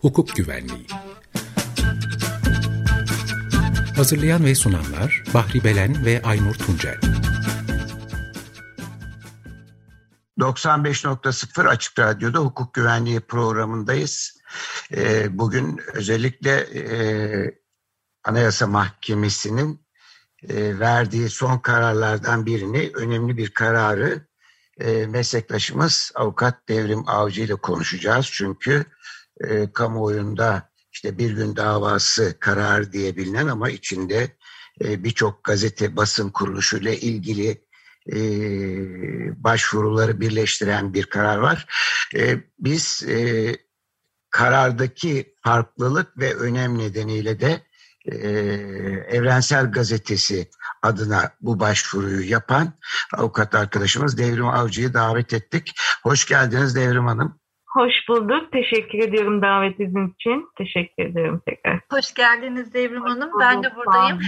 hukuk güvenliği. Hazırlayan ve sunanlar Bahri Belen ve Aynur Tuncel. 95.0 Açık Radyo'da hukuk güvenliği programındayız. Ee, bugün özellikle e, Anayasa Mahkemesi'nin e, verdiği son kararlardan birini, önemli bir kararı e, meslektaşımız Avukat Devrim Avcı ile konuşacağız. Çünkü e, kamuoyunda işte bir gün davası karar diye bilinen ama içinde e, birçok gazete basın kuruluşuyla ilgili e, başvuruları birleştiren bir karar var. E, biz e, karardaki farklılık ve önem nedeniyle de e, Evrensel Gazetesi adına bu başvuruyu yapan avukat arkadaşımız Devrim Avcı'yı davet ettik. Hoş geldiniz Devrim Hanım. Hoş bulduk. Teşekkür ediyorum davetiniz için. Teşekkür ederim tekrar. Hoş geldiniz Devrim Hanım. Ben de buradayım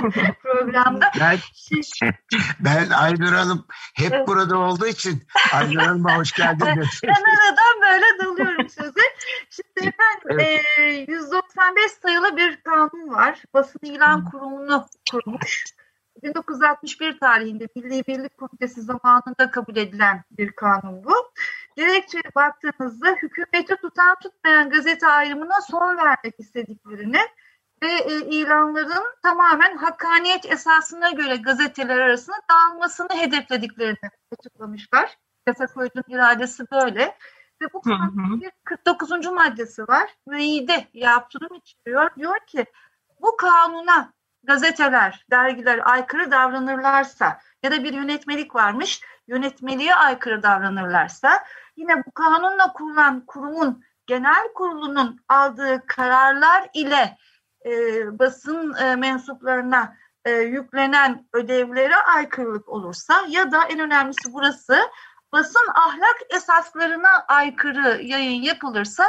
programda. Ben, ben Aynur Hanım hep evet. burada olduğu için Aynur Hanım'a hoş geldiniz. ben aradan böyle dalıyorum size. Şimdi efendim evet. e, 195 sayılı bir kanun var. Basın ilan kurumunu kurmuş. 1961 tarihinde Milli Birlik Komitesi zamanında kabul edilen bir kanun bu. Gerekçeye baktığınızda hükümeti tutan tutmayan gazete ayrımına son vermek istediklerini ve e, ilanların tamamen hakkaniyet esasına göre gazeteler arasında dağılmasını hedeflediklerini açıklamışlar. Yasa koyucunun iradesi böyle. Ve bu kanunun bir 49. maddesi var. Müeyyide yaptırım içeriyor. Diyor ki bu kanuna gazeteler, dergiler aykırı davranırlarsa ya da bir yönetmelik varmış, yönetmeliğe aykırı davranırlarsa yine bu kanunla kurulan kurumun genel kurulunun aldığı kararlar ile e, basın e, mensuplarına e, yüklenen ödevlere aykırılık olursa ya da en önemlisi burası basın ahlak esaslarına aykırı yayın yapılırsa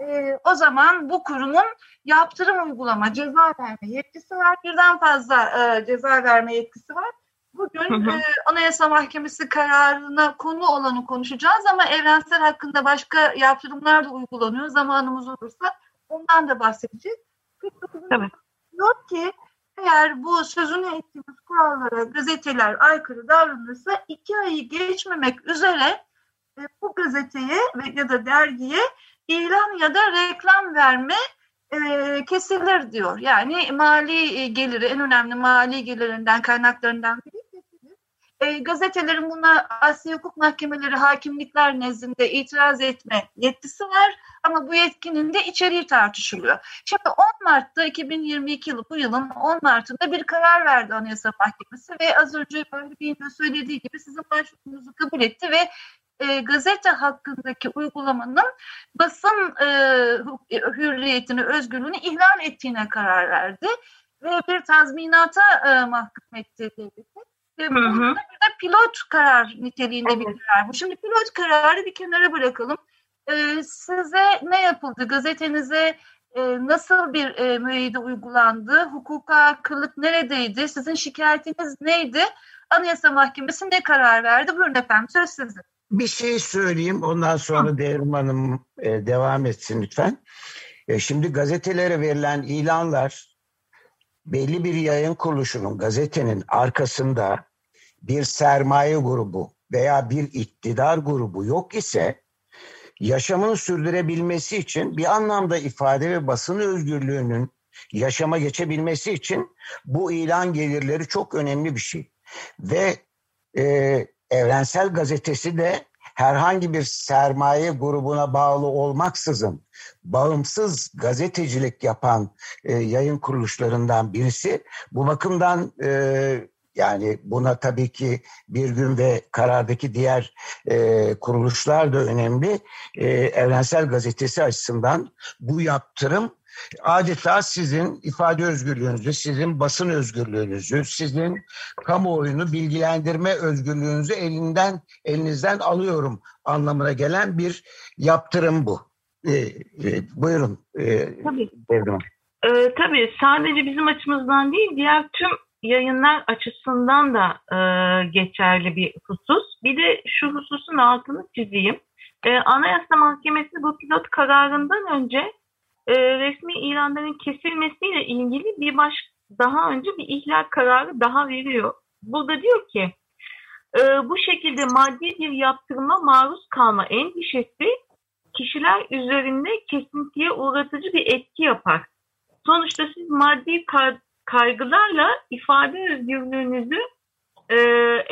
e, o zaman bu kurumun yaptırım uygulama, ceza verme yetkisi var. Birden fazla e, ceza verme yetkisi var. Bugün hı hı. E, Anayasa Mahkemesi kararına konu olanı konuşacağız ama evrensel hakkında başka yaptırımlar da uygulanıyor. Zamanımız olursa ondan da bahsedeceğiz. 49. Evet. Diyor ki eğer bu sözünü ettiğimiz kurallara gazeteler aykırı davranırsa iki ayı geçmemek üzere e, bu gazeteye ve ya da dergiye ilan ya da reklam verme e, kesilir diyor. Yani mali e, geliri en önemli mali gelirinden kaynaklarından biri. E, gazetelerin buna Asya Hukuk Mahkemeleri hakimlikler nezdinde itiraz etme yetkisi var ama bu yetkinin de içeriği tartışılıyor. Şimdi 10 Mart'ta 2022 yılı bu yılın 10 Mart'ında bir karar verdi Anayasa Mahkemesi ve az önce böyle bir söylediği gibi sizin başvurunuzu kabul etti ve e, gazete hakkındaki uygulamanın basın e, hürriyetini, özgürlüğünü ihlal ettiğine karar verdi. Ve bir tazminata e, mahkum etti devleti. Ve hı hı. bir de pilot karar niteliğinde evet. bir karar bu. Şimdi pilot kararı bir kenara bırakalım. E, size ne yapıldı? Gazetenize e, nasıl bir e, müeyyide uygulandı? Hukuka kılık neredeydi? Sizin şikayetiniz neydi? Anayasa Mahkemesi ne karar verdi? Buyurun efendim söz sizin. Bir şey söyleyeyim ondan sonra Devrim Hanım e, devam etsin lütfen. E, şimdi gazetelere verilen ilanlar belli bir yayın kuruluşunun gazetenin arkasında bir sermaye grubu veya bir iktidar grubu yok ise yaşamını sürdürebilmesi için bir anlamda ifade ve basın özgürlüğünün yaşama geçebilmesi için bu ilan gelirleri çok önemli bir şey. Ve e, Evrensel Gazetesi de herhangi bir sermaye grubuna bağlı olmaksızın bağımsız gazetecilik yapan e, yayın kuruluşlarından birisi. Bu bakımdan e, yani buna tabii ki bir gün ve karardaki diğer e, kuruluşlar da önemli. E, Evrensel Gazetesi açısından bu yaptırım adeta sizin ifade özgürlüğünüzü, sizin basın özgürlüğünüzü, sizin kamuoyunu bilgilendirme özgürlüğünüzü elinden elinizden alıyorum anlamına gelen bir yaptırım bu. Ee, e, buyurun. E, tabii. Devrim. Ee, tabii sadece bizim açımızdan değil diğer tüm yayınlar açısından da e, geçerli bir husus. Bir de şu hususun altını çizeyim. E, Anayasa Mahkemesi bu pilot kararından önce e, resmi ilanların kesilmesiyle ilgili bir baş daha önce bir ihlal kararı daha veriyor. Burada diyor ki e, bu şekilde maddi bir yaptırıma maruz kalma endişesi kişiler üzerinde kesintiye uğratıcı bir etki yapar. Sonuçta siz maddi kaygılarla ifade özgürlüğünüzü e,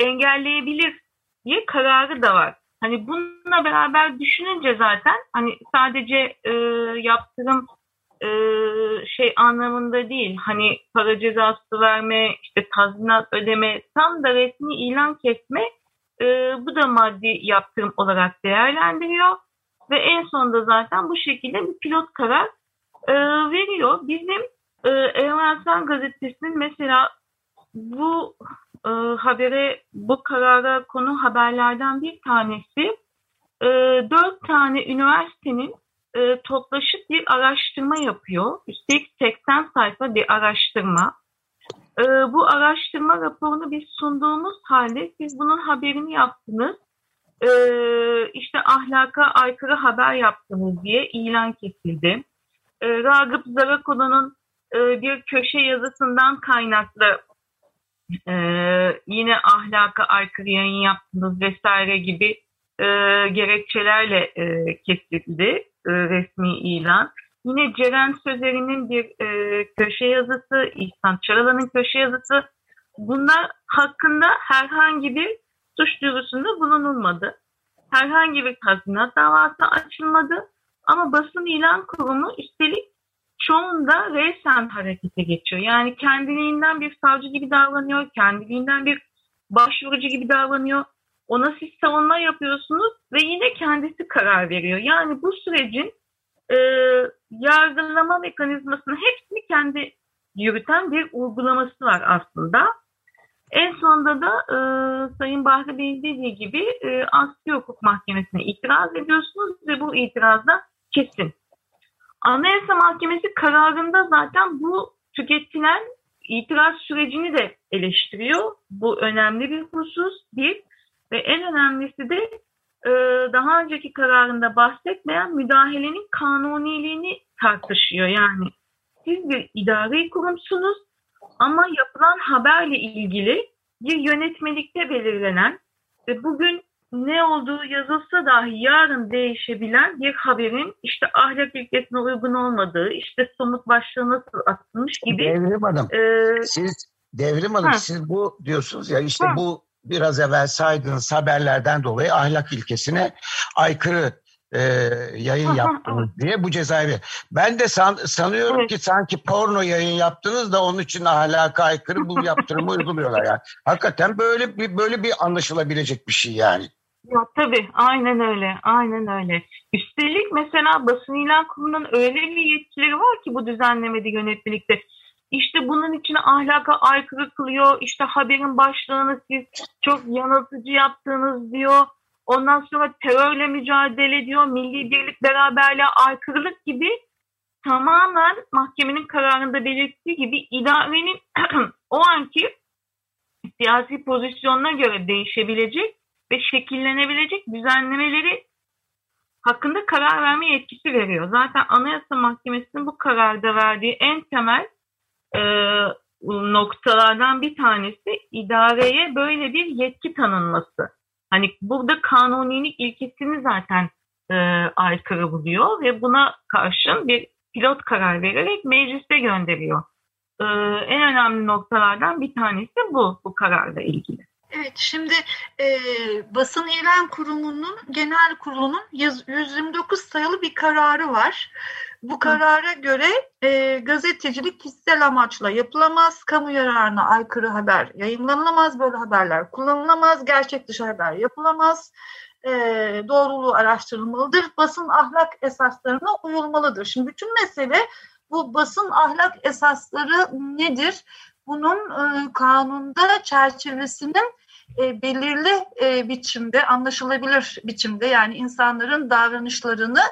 engelleyebilir diye kararı da var. Hani bununla beraber düşününce zaten hani sadece e, yaptırım e, şey anlamında değil. Hani para cezası verme, işte tazminat ödeme, tam da resmi ilan kesme e, bu da maddi yaptırım olarak değerlendiriyor. Ve en sonunda zaten bu şekilde bir pilot karar e, veriyor. Bizim e, Evrensel Gazetesi'nin mesela bu e, habere, bu karara konu haberlerden bir tanesi e, dört tane üniversitenin e, toplaşıp bir araştırma yapıyor. Üstelik 80 sayfa bir araştırma. E, bu araştırma raporunu biz sunduğumuz halde siz bunun haberini yaptınız. E, işte ahlaka aykırı haber yaptınız diye ilan kesildi. E, Ragıp Zarakolan'ın e, bir köşe yazısından kaynaklı e, yine ahlaka aykırı yayın yaptınız vesaire gibi e, gerekçelerle e, kesildi e, resmi ilan. Yine Ceren Sözeri'nin bir e, köşe yazısı, İhsan Çaralan'ın köşe yazısı. Bunlar hakkında herhangi bir suç duyurusunda bulunulmadı. Herhangi bir tazminat davası açılmadı. Ama basın ilan kurumu üstelik çoğunda resen harekete geçiyor. Yani kendiliğinden bir savcı gibi davranıyor, kendiliğinden bir başvurucu gibi davranıyor. Ona siz savunma yapıyorsunuz ve yine kendisi karar veriyor. Yani bu sürecin e, yargılama mekanizmasını hepsini kendi yürüten bir uygulaması var aslında. En sonunda da e, Sayın Bahri Bey'in dediği gibi e, Asli Hukuk Mahkemesi'ne itiraz ediyorsunuz ve bu itiraz da kesin. Anayasa Mahkemesi kararında zaten bu tüketilen itiraz sürecini de eleştiriyor. Bu önemli bir husus. Bir ve en önemlisi de e, daha önceki kararında bahsetmeyen müdahalenin kanuniliğini tartışıyor. Yani siz bir idari kurumsunuz ama yapılan haberle ilgili bir yönetmelikte belirlenen ve bugün ne olduğu yazılsa dahi yarın değişebilen bir haberin işte ahlak ilkesine uygun olmadığı, işte somut başlığı nasıl atılmış gibi. Devrim Hanım, e, siz Devrim Hanım ha. siz bu diyorsunuz ya işte ha. bu biraz evvel saydığınız haberlerden dolayı ahlak ilkesine aykırı e, yayın yaptınız diye bu cezayı Ben de san, sanıyorum evet. ki sanki porno yayın yaptınız da onun için ahlaka aykırı bu yaptırımı uyguluyorlar yani. Hakikaten böyle bir böyle bir anlaşılabilecek bir şey yani. Ya tabii aynen öyle aynen öyle. Üstelik mesela basın ilan kurumunun öyle bir yetkileri var ki bu düzenlemede yönetmelikte. İşte bunun için ahlaka aykırı kılıyor. İşte haberin başlığını siz çok yanıltıcı yaptığınız diyor. Ondan sonra terörle mücadele ediyor. Milli birlik beraberliğe aykırılık gibi tamamen mahkemenin kararında belirttiği gibi idarenin o anki siyasi pozisyonuna göre değişebilecek ve şekillenebilecek düzenlemeleri hakkında karar verme yetkisi veriyor. Zaten Anayasa Mahkemesi'nin bu kararda verdiği en temel e, noktalardan bir tanesi idareye böyle bir yetki tanınması. Hani burada kanunilik ilkesini zaten e, aykırı buluyor ve buna karşın bir pilot karar vererek meclise gönderiyor. E, en önemli noktalardan bir tanesi bu, bu kararla ilgili. Evet, şimdi e, basın ilan kurumunun genel kurulunun 129 sayılı bir kararı var. Bu karara göre e, gazetecilik kişisel amaçla yapılamaz, kamu yararına aykırı haber yayınlanamaz, böyle haberler kullanılamaz, gerçek dışı haber yapılamaz, e, doğruluğu araştırılmalıdır, basın ahlak esaslarına uyulmalıdır. Şimdi bütün mesele bu basın ahlak esasları nedir? Bunun e, kanunda çerçevesinin e, belirli e, biçimde, anlaşılabilir biçimde yani insanların davranışlarını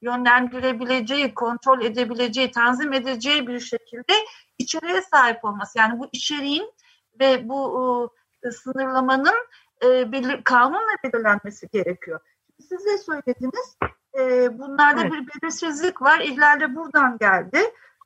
yönlendirebileceği, kontrol edebileceği, tanzim edeceği bir şekilde içeriğe sahip olması. Yani bu içeriğin ve bu e, sınırlamanın e, belir, kanunla belirlenmesi gerekiyor. siz de söylediniz. E, bunlarda evet. bir belirsizlik var. İhlal de buradan geldi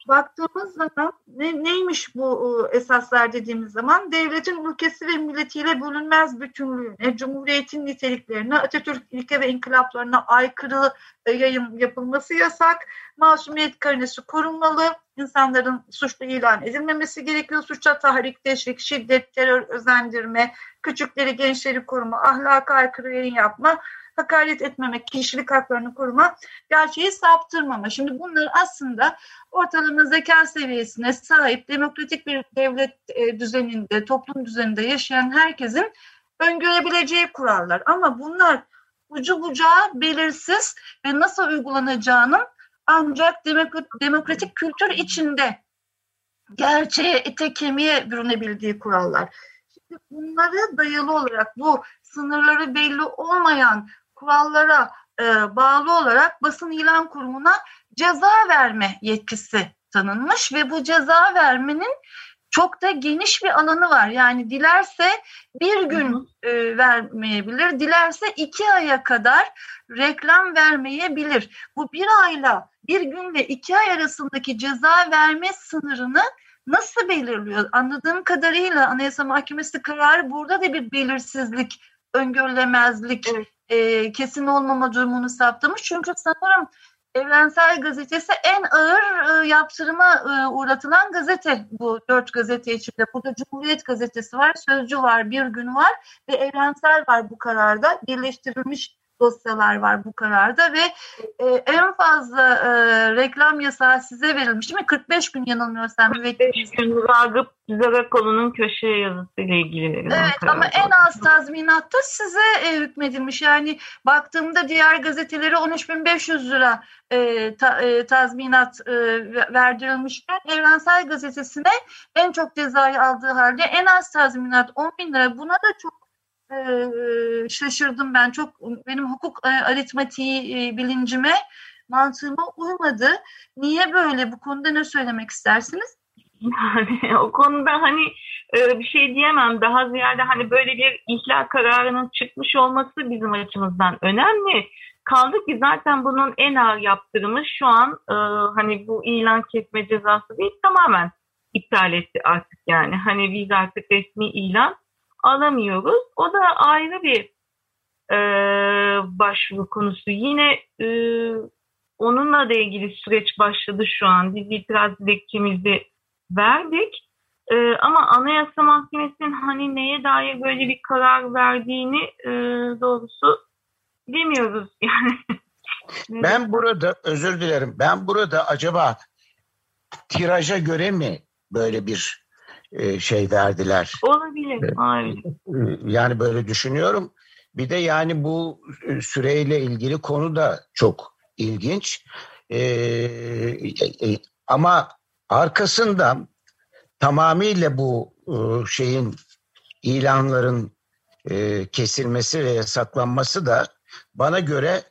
baktığımız zaman ne, neymiş bu e, esaslar dediğimiz zaman devletin ülkesi ve milletiyle bölünmez bütünlüğüne, cumhuriyetin niteliklerine, Atatürk ilke ve inkılaplarına aykırı e, yayın yapılması yasak, masumiyet karinesi korunmalı, insanların suçlu ilan edilmemesi gerekiyor, suçla tahrik, teşvik, şiddet, terör, özendirme, küçükleri, gençleri koruma, ahlaka aykırı yayın yapma, hakaret etmemek, kişilik haklarını koruma, gerçeği saptırmama. Şimdi bunlar aslında ortalama zeka seviyesine sahip demokratik bir devlet e, düzeninde, toplum düzeninde yaşayan herkesin öngörebileceği kurallar. Ama bunlar ucu bucağı belirsiz ve nasıl uygulanacağının ancak demokratik kültür içinde gerçeğe, ete kemiğe bürünebildiği kurallar. Şimdi bunlara dayalı olarak bu sınırları belli olmayan kurallara e, bağlı olarak basın ilan kurumuna ceza verme yetkisi tanınmış ve bu ceza vermenin çok da geniş bir alanı var. Yani dilerse bir gün e, vermeyebilir, dilerse iki aya kadar reklam vermeyebilir. Bu bir ayla bir gün ve iki ay arasındaki ceza verme sınırını nasıl belirliyor? Anladığım kadarıyla Anayasa Mahkemesi kararı burada da bir belirsizlik, öngörülemezlik evet e, kesin olmama durumunu saptamış. Çünkü sanırım Evrensel Gazetesi en ağır e, yaptırıma e, uğratılan gazete bu dört gazete içinde. Burada Cumhuriyet Gazetesi var, Sözcü var, Bir Gün var ve Evrensel var bu kararda. Birleştirilmiş dosyalar var bu kararda ve e, en fazla e, reklam yasağı size verilmiş değil mi? 45 gün yanılmıyorsam. 45 gün Ragıp Zarakoğlu'nun köşeye yazısıyla ilgili verilen Evet ama en az tazminatta size e, hükmedilmiş. Yani baktığımda diğer gazetelere 13.500 lira e, ta, e, tazminat e, verdirilmişken Evrensel Gazetesi'ne en çok cezayı aldığı halde en az tazminat 10 bin lira. Buna da çok şaşırdım ben. Çok benim hukuk e, aritmatiği e, bilincime, mantığıma uymadı. Niye böyle? Bu konuda ne söylemek istersiniz? Yani o konuda hani e, bir şey diyemem. Daha ziyade hani böyle bir ihlal kararının çıkmış olması bizim açımızdan önemli. Kaldı ki zaten bunun en ağır yaptırımı şu an hani bu ilan kesme cezası değil tamamen iptal etti artık yani. Hani biz artık resmi ilan alamıyoruz. O da ayrı bir e, başvuru konusu. Yine e, onunla da ilgili süreç başladı şu an. Biz itiraz dilekçemizi verdik. E, ama Anayasa Mahkemesi'nin hani neye dair böyle bir karar verdiğini e, doğrusu bilmiyoruz yani. ben burada özür dilerim. Ben burada acaba tiraja göre mi böyle bir şey verdiler. Olabilir. Hayır. E, yani böyle düşünüyorum. Bir de yani bu e, süreyle ilgili konu da çok ilginç. Ee, ama arkasında tamamıyla bu şeyin ilanların e, kesilmesi ve yasaklanması da bana göre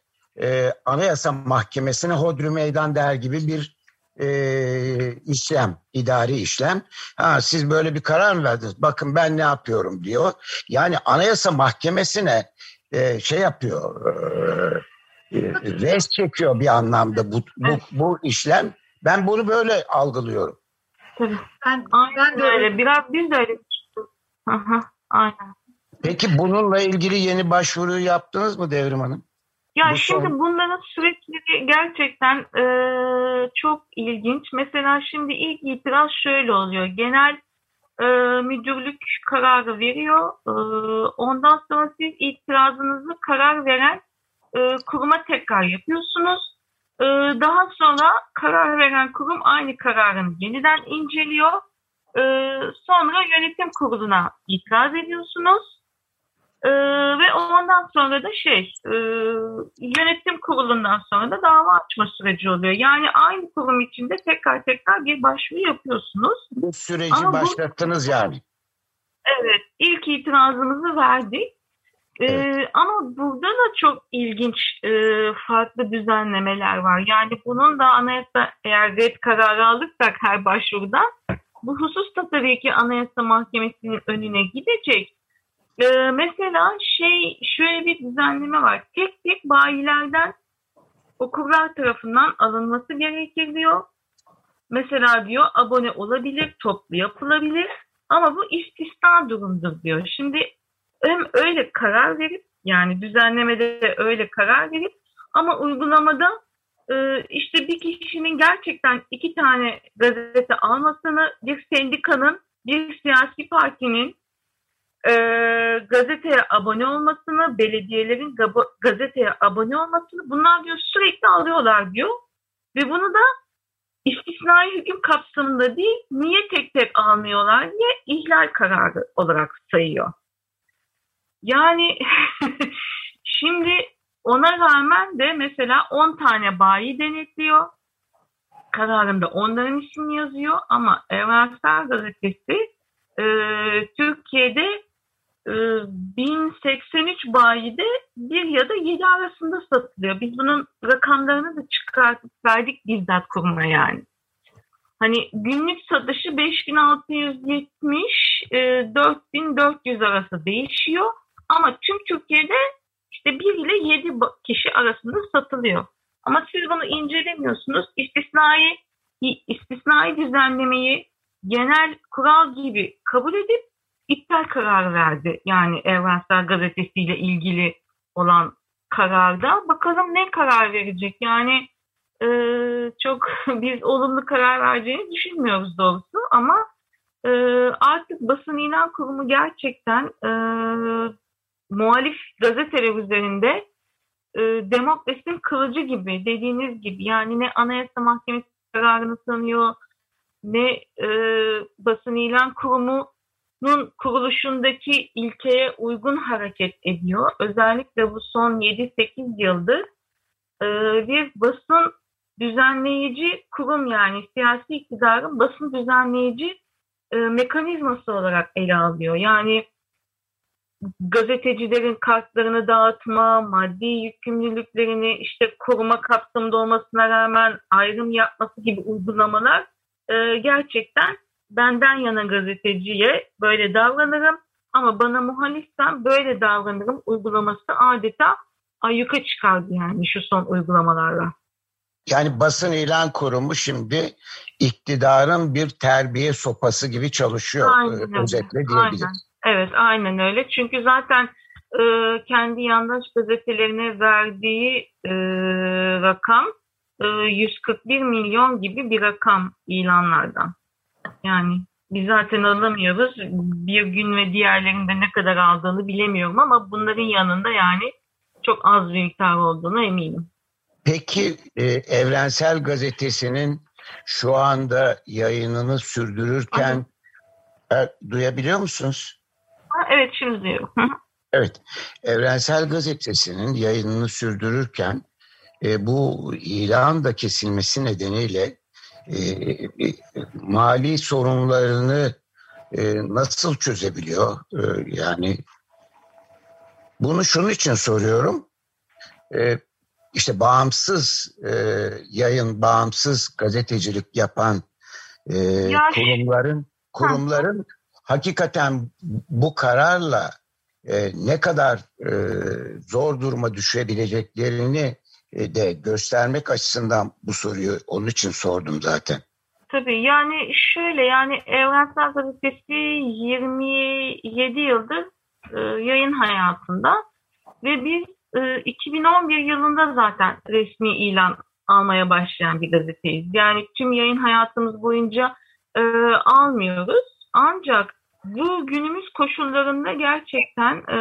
e, Anayasa Mahkemesi'ne hodri meydan der gibi bir e, işlem, idari işlem. Ha, siz böyle bir karar mı verdiniz? Bakın ben ne yapıyorum diyor. Yani Anayasa Mahkemesi'ne e, şey yapıyor, e, res çekiyor bir anlamda bu, bu, bu işlem. Ben bunu böyle algılıyorum. Ben, Aynen ben öyle. Biraz biz de öyle Aynen. Peki bununla ilgili yeni başvuru yaptınız mı Devrim Hanım? Ya Bu şimdi son... bunların süreçleri gerçekten e, çok ilginç. Mesela şimdi ilk itiraz şöyle oluyor. Genel e, müdürlük kararı veriyor. E, ondan sonra siz itirazınızı karar veren e, kuruma tekrar yapıyorsunuz. E, daha sonra karar veren kurum aynı kararın yeniden inceliyor. E, sonra yönetim kuruluna itiraz ediyorsunuz. Ee, ve ondan sonra da şey e, yönetim kurulundan sonra da dava açma süreci oluyor. Yani aynı kurum içinde tekrar tekrar bir başvuru yapıyorsunuz. Bu süreci Ama başlattınız bu, yani. Evet. ilk itirazımızı verdik. Ee, evet. ama burada da çok ilginç e, farklı düzenlemeler var. Yani bunun da anayasa eğer red kararı alırsak her başvurudan bu husus da tabii ki anayasa mahkemesinin önüne gidecek e, mesela şey şöyle bir düzenleme var. Tek tek bayilerden okurlar tarafından alınması gerekir diyor. Mesela diyor abone olabilir, toplu yapılabilir ama bu istisna durumdur diyor. Şimdi hem öyle karar verip yani düzenlemede öyle karar verip ama uygulamada e, işte bir kişinin gerçekten iki tane gazete almasını, bir sendikanın, bir siyasi partinin e, gazeteye abone olmasını, belediyelerin gazeteye abone olmasını bunlar diyor sürekli alıyorlar diyor. Ve bunu da istisnai hüküm kapsamında değil, niye tek tek almıyorlar diye ihlal kararı olarak sayıyor. Yani şimdi ona rağmen de mesela 10 tane bayi denetliyor. Kararında onların ismi yazıyor ama Evrensel Gazetesi e, Türkiye'de 1083 bayide bir ya da 7 arasında satılıyor. Biz bunun rakamlarını da çıkartıp verdik bizzat kuruma yani. Hani günlük satışı 5670 e, 4400 arası değişiyor. Ama tüm Türkiye'de işte 1 ile 7 kişi arasında satılıyor. Ama siz bunu incelemiyorsunuz. İstisnai, istisnai düzenlemeyi genel kural gibi kabul edip iptal kararı verdi. Yani Evrensel Gazetesi ile ilgili olan kararda. Bakalım ne karar verecek? Yani e, çok biz olumlu karar vereceğini düşünmüyoruz doğrusu ama e, artık basın ilan kurumu gerçekten e, muhalif gazeteler üzerinde e, demokrasinin kılıcı gibi dediğiniz gibi yani ne Anayasa Mahkemesi kararını tanıyor ne e, basın ilan kurumunun kuruluşundaki ilkeye uygun hareket ediyor. Özellikle bu son 7-8 yıldır e, bir basın düzenleyici kurum yani siyasi iktidarın basın düzenleyici e, mekanizması olarak ele alıyor. Yani gazetecilerin kartlarını dağıtma, maddi yükümlülüklerini işte koruma kapsamında olmasına rağmen ayrım yapması gibi uygulamalar e, gerçekten benden yana gazeteciye böyle davranırım ama bana muhalifsen böyle davranırım uygulaması adeta ayyuka çıkardı yani şu son uygulamalarla. Yani basın ilan kurumu şimdi iktidarın bir terbiye sopası gibi çalışıyor aynen, özetle diyebiliriz. Aynen. Evet aynen öyle. Çünkü zaten e, kendi yandaş gazetelerine verdiği e, rakam e, 141 milyon gibi bir rakam ilanlardan. Yani biz zaten alamıyoruz. Bir gün ve diğerlerinde ne kadar aldığını bilemiyorum ama bunların yanında yani çok az bir miktar olduğunu eminim. Peki e, Evrensel Gazetesi'nin şu anda yayınını sürdürürken e, duyabiliyor musunuz? Evet şimdi diyorum. evet. Evrensel Gazetesi'nin yayınını sürdürürken e, bu ilan da kesilmesi nedeniyle e, e, mali sorunlarını e, nasıl çözebiliyor? E, yani bunu şunun için soruyorum. E, işte bağımsız e, yayın, bağımsız gazetecilik yapan e, kurumların kurumların hakikaten bu kararla e, ne kadar e, zor duruma düşebileceklerini de göstermek açısından bu soruyu onun için sordum zaten. Tabii yani şöyle yani Evrensel Gazetesi 27 yıldır e, yayın hayatında ve biz e, 2011 yılında zaten resmi ilan almaya başlayan bir gazeteyiz. Yani tüm yayın hayatımız boyunca e, almıyoruz. Ancak bu günümüz koşullarında gerçekten e,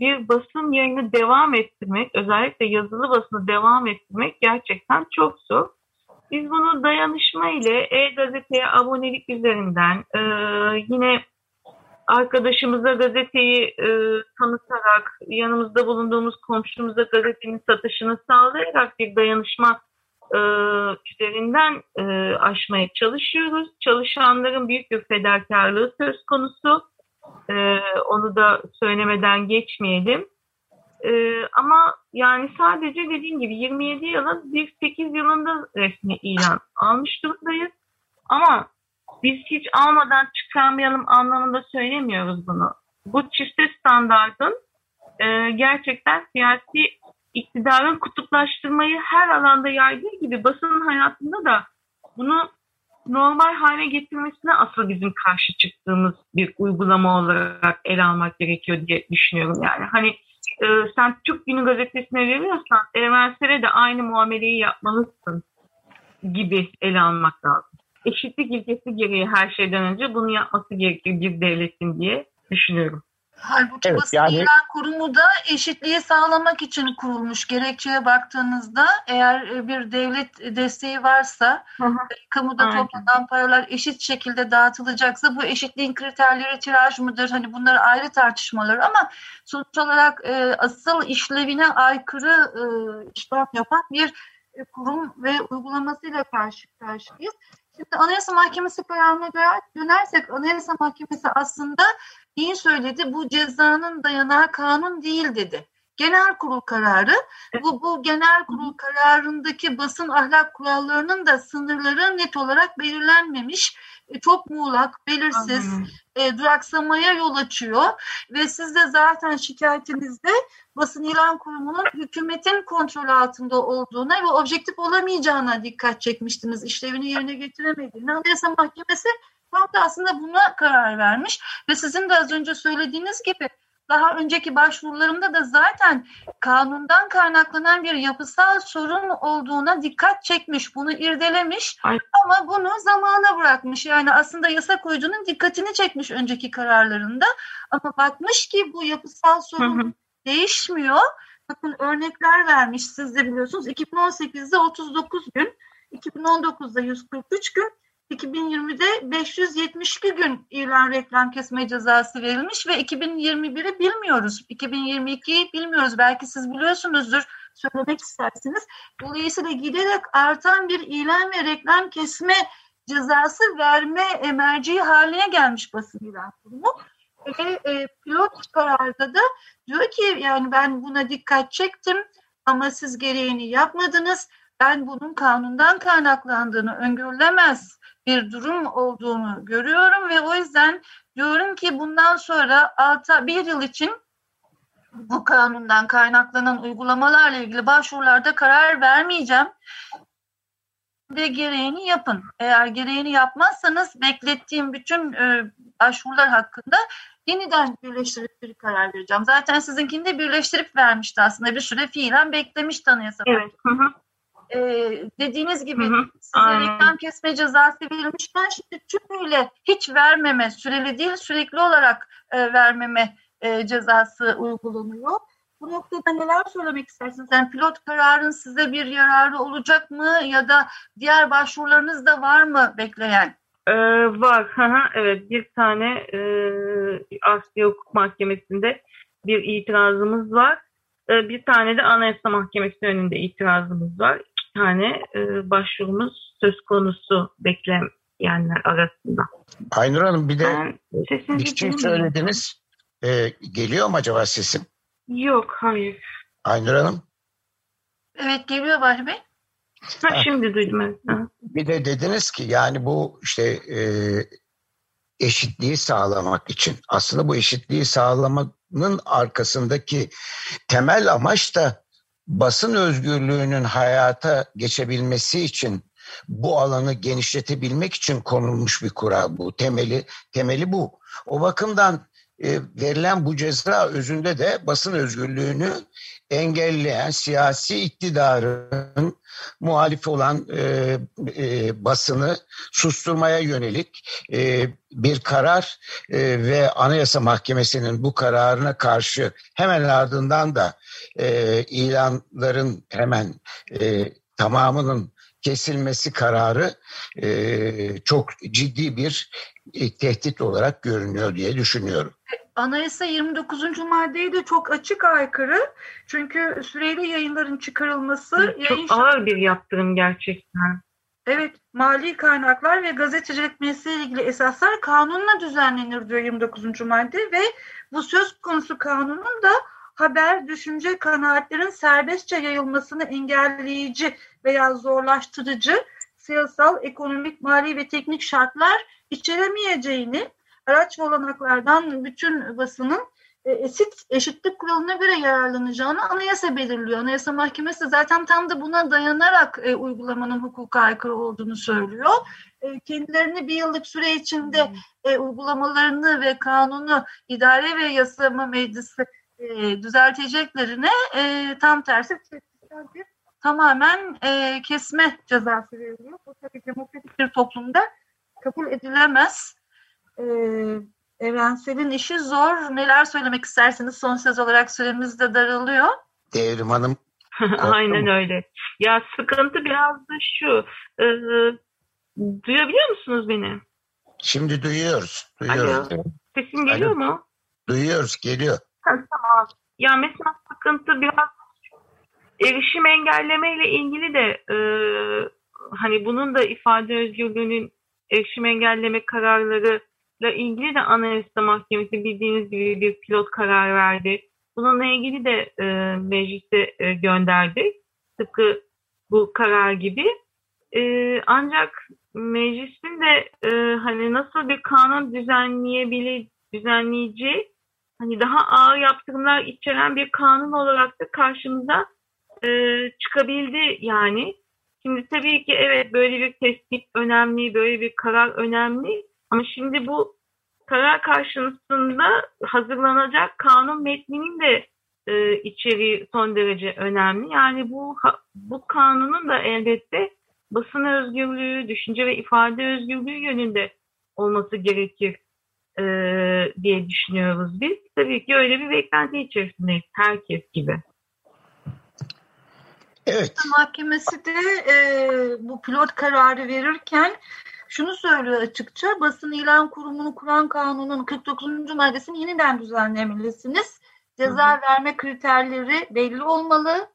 bir basın yayını devam ettirmek, özellikle yazılı basını devam ettirmek gerçekten çok zor. Biz bunu dayanışma ile e-gazeteye abonelik üzerinden e, yine arkadaşımıza gazeteyi e, tanıtarak, yanımızda bulunduğumuz komşumuza gazetenin satışını sağlayarak bir dayanışma e, üzerinden e, aşmaya çalışıyoruz. Çalışanların büyük bir fedakarlığı söz konusu. E, onu da söylemeden geçmeyelim. E, ama yani sadece dediğim gibi 27 yılın bir 8 yılında resmi ilan almış durumdayız. Ama biz hiç almadan çıkarmayalım anlamında söylemiyoruz bunu. bu çifte standartın e, gerçekten siyasi iktidarın kutuplaştırmayı her alanda yaydığı gibi basının hayatında da bunu normal hale getirmesine asıl bizim karşı çıktığımız bir uygulama olarak ele almak gerekiyor diye düşünüyorum. Yani hani e, sen Türk Günü gazetesine veriyorsan Evrensele de aynı muameleyi yapmalısın gibi ele almak lazım. Eşitlik ilkesi gereği her şeyden önce bunu yapması gerekir bir devletin diye düşünüyorum. Halbuki evet, basın yani... ilan kurumu da eşitliği sağlamak için kurulmuş. Gerekçeye baktığınızda eğer e, bir devlet desteği varsa hı hı. E, kamuda Aynen. toplanan paralar eşit şekilde dağıtılacaksa bu eşitliğin kriterleri tiraj mıdır? Hani bunlar ayrı tartışmalar ama sonuç olarak e, asıl işlevine aykırı e, işlem yapan bir e, kurum ve uygulamasıyla karşı karşıyayız. Şimdi Anayasa Mahkemesi kararına dönersek Anayasa Mahkemesi aslında iyi söyledi bu cezanın dayanağı kanun değil dedi. Genel kurul kararı bu, bu genel kurul kararındaki basın ahlak kurallarının da sınırları net olarak belirlenmemiş. E, çok muğlak, belirsiz, e, duraksamaya yol açıyor ve siz de zaten şikayetinizde basın ilan kurumunun hükümetin kontrol altında olduğuna ve objektif olamayacağına dikkat çekmiştiniz. İşlevini yerine getiremediğini. Anayasa Mahkemesi tam da aslında buna karar vermiş ve sizin de az önce söylediğiniz gibi daha önceki başvurularımda da zaten kanundan kaynaklanan bir yapısal sorun olduğuna dikkat çekmiş, bunu irdelemiş Ay. ama bunu zamana bırakmış. Yani aslında yasa koyucunun dikkatini çekmiş önceki kararlarında ama bakmış ki bu yapısal sorun hı hı. değişmiyor. Bakın örnekler vermiş siz de biliyorsunuz 2018'de 39 gün, 2019'da 143 gün, 2020'de 572 gün ilan reklam kesme cezası verilmiş ve 2021'i bilmiyoruz. 2022'yi bilmiyoruz. Belki siz biliyorsunuzdur. Söylemek istersiniz. Dolayısıyla giderek artan bir ilan ve reklam kesme cezası verme emerciği haline gelmiş basın ilan kurumu. Ve e, pilot kararda da diyor ki yani ben buna dikkat çektim ama siz gereğini yapmadınız. Ben bunun kanundan kaynaklandığını öngörülemez bir durum olduğunu görüyorum ve o yüzden diyorum ki bundan sonra altı, bir yıl için bu kanundan kaynaklanan uygulamalarla ilgili başvurularda karar vermeyeceğim ve gereğini yapın. Eğer gereğini yapmazsanız beklettiğim bütün e, başvurular hakkında yeniden birleştirip bir karar vereceğim. Zaten sizinkini de birleştirip vermişti aslında. Bir süre fiilen beklemişti anayasa. Evet. Hı hı e, dediğiniz gibi hı hı. size reklam kesme cezası verilmişken şimdi tümüyle hiç vermeme, süreli değil sürekli olarak e, vermeme e, cezası uygulanıyor. Bu noktada neler söylemek istersiniz? Yani pilot kararın size bir yararı olacak mı ya da diğer başvurularınız da var mı bekleyen? Ee, var. evet bir tane e, Asya Hukuk Mahkemesi'nde bir itirazımız var. Ee, bir tane de Anayasa Mahkemesi önünde itirazımız var tane e, başvurumuz söz konusu bekleyenler arasında. Aynur Hanım bir de bir şey söylediniz. E, geliyor mu acaba sesim? Yok, hayır. Aynur Hanım? Evet, geliyor Bahri Bey. Ha, şimdi duydum. Bir de dediniz ki yani bu işte e, eşitliği sağlamak için aslında bu eşitliği sağlamanın arkasındaki temel amaç da basın özgürlüğünün hayata geçebilmesi için bu alanı genişletebilmek için konulmuş bir kural bu. Temeli temeli bu. O bakımdan e, verilen bu ceza özünde de basın özgürlüğünü engelleyen siyasi iktidarın muhalif olan e, e, basını susturmaya yönelik e, bir karar e, ve Anayasa Mahkemesi'nin bu kararına karşı hemen ardından da e, ilanların hemen e, tamamının kesilmesi kararı e, çok ciddi bir e, tehdit olarak görünüyor diye düşünüyorum. Anayasa 29. maddeye de çok açık aykırı. Çünkü süreli yayınların çıkarılması... Çok yayın ağır bir yaptırım gerçekten. Evet, mali kaynaklar ve gazetecilik mesleğiyle ilgili esaslar kanunla düzenlenir diyor 29. madde ve bu söz konusu kanunun da haber, düşünce, kanaatlerin serbestçe yayılmasını engelleyici veya zorlaştırıcı siyasal, ekonomik, mali ve teknik şartlar içeremeyeceğini araç ve olanaklardan bütün basının eşit eşitlik kuralına göre yararlanacağını anayasa belirliyor. Anayasa Mahkemesi zaten tam da buna dayanarak e, uygulamanın hukuka aykırı olduğunu söylüyor. E, kendilerini bir yıllık süre içinde e, uygulamalarını ve kanunu idare ve yasama meclisi e, düzelteceklerine e, tam tersi bir tamamen e, kesme cezası veriliyor. Bu tabii demokratik bir toplumda kabul edilemez. E, Evrensel'in işi zor. Neler söylemek isterseniz son söz olarak süremiz de daralıyor. Devrim Hanım. Aynen öyle. Ya sıkıntı biraz da şu. E, duyabiliyor musunuz beni? Şimdi duyuyoruz. Duyuyoruz. Alo. Sesim geliyor Alo. mu? Duyuyoruz, geliyor. tamam. Ya mesela sıkıntı biraz erişim engelleme ile ilgili de e, hani bunun da ifade özgürlüğünün erişim engelleme kararları ilgili de Anayasa Mahkemesi bildiğiniz gibi bir pilot karar verdi. Bununla ilgili de e, meclise e, gönderdi. Tıpkı bu karar gibi. E, ancak meclisin de e, hani nasıl bir kanun düzenleyebilir, düzenleyici hani daha ağır yaptırımlar içeren bir kanun olarak da karşımıza e, çıkabildi yani. Şimdi tabii ki evet böyle bir tespit önemli, böyle bir karar önemli. Ama şimdi bu karar karşısında hazırlanacak kanun metninin de e, içeriği son derece önemli. Yani bu bu kanunun da elbette basın özgürlüğü, düşünce ve ifade özgürlüğü yönünde olması gerekir e, diye düşünüyoruz biz. Tabii ki öyle bir beklenti içerisindeyiz herkes gibi. Evet. Mahkemesi de e, bu pilot kararı verirken şunu söylüyor açıkça basın ilan kurumunu kuran kanunun 49. maddesini yeniden düzenlemelisiniz. Ceza hı hı. verme kriterleri belli olmalı.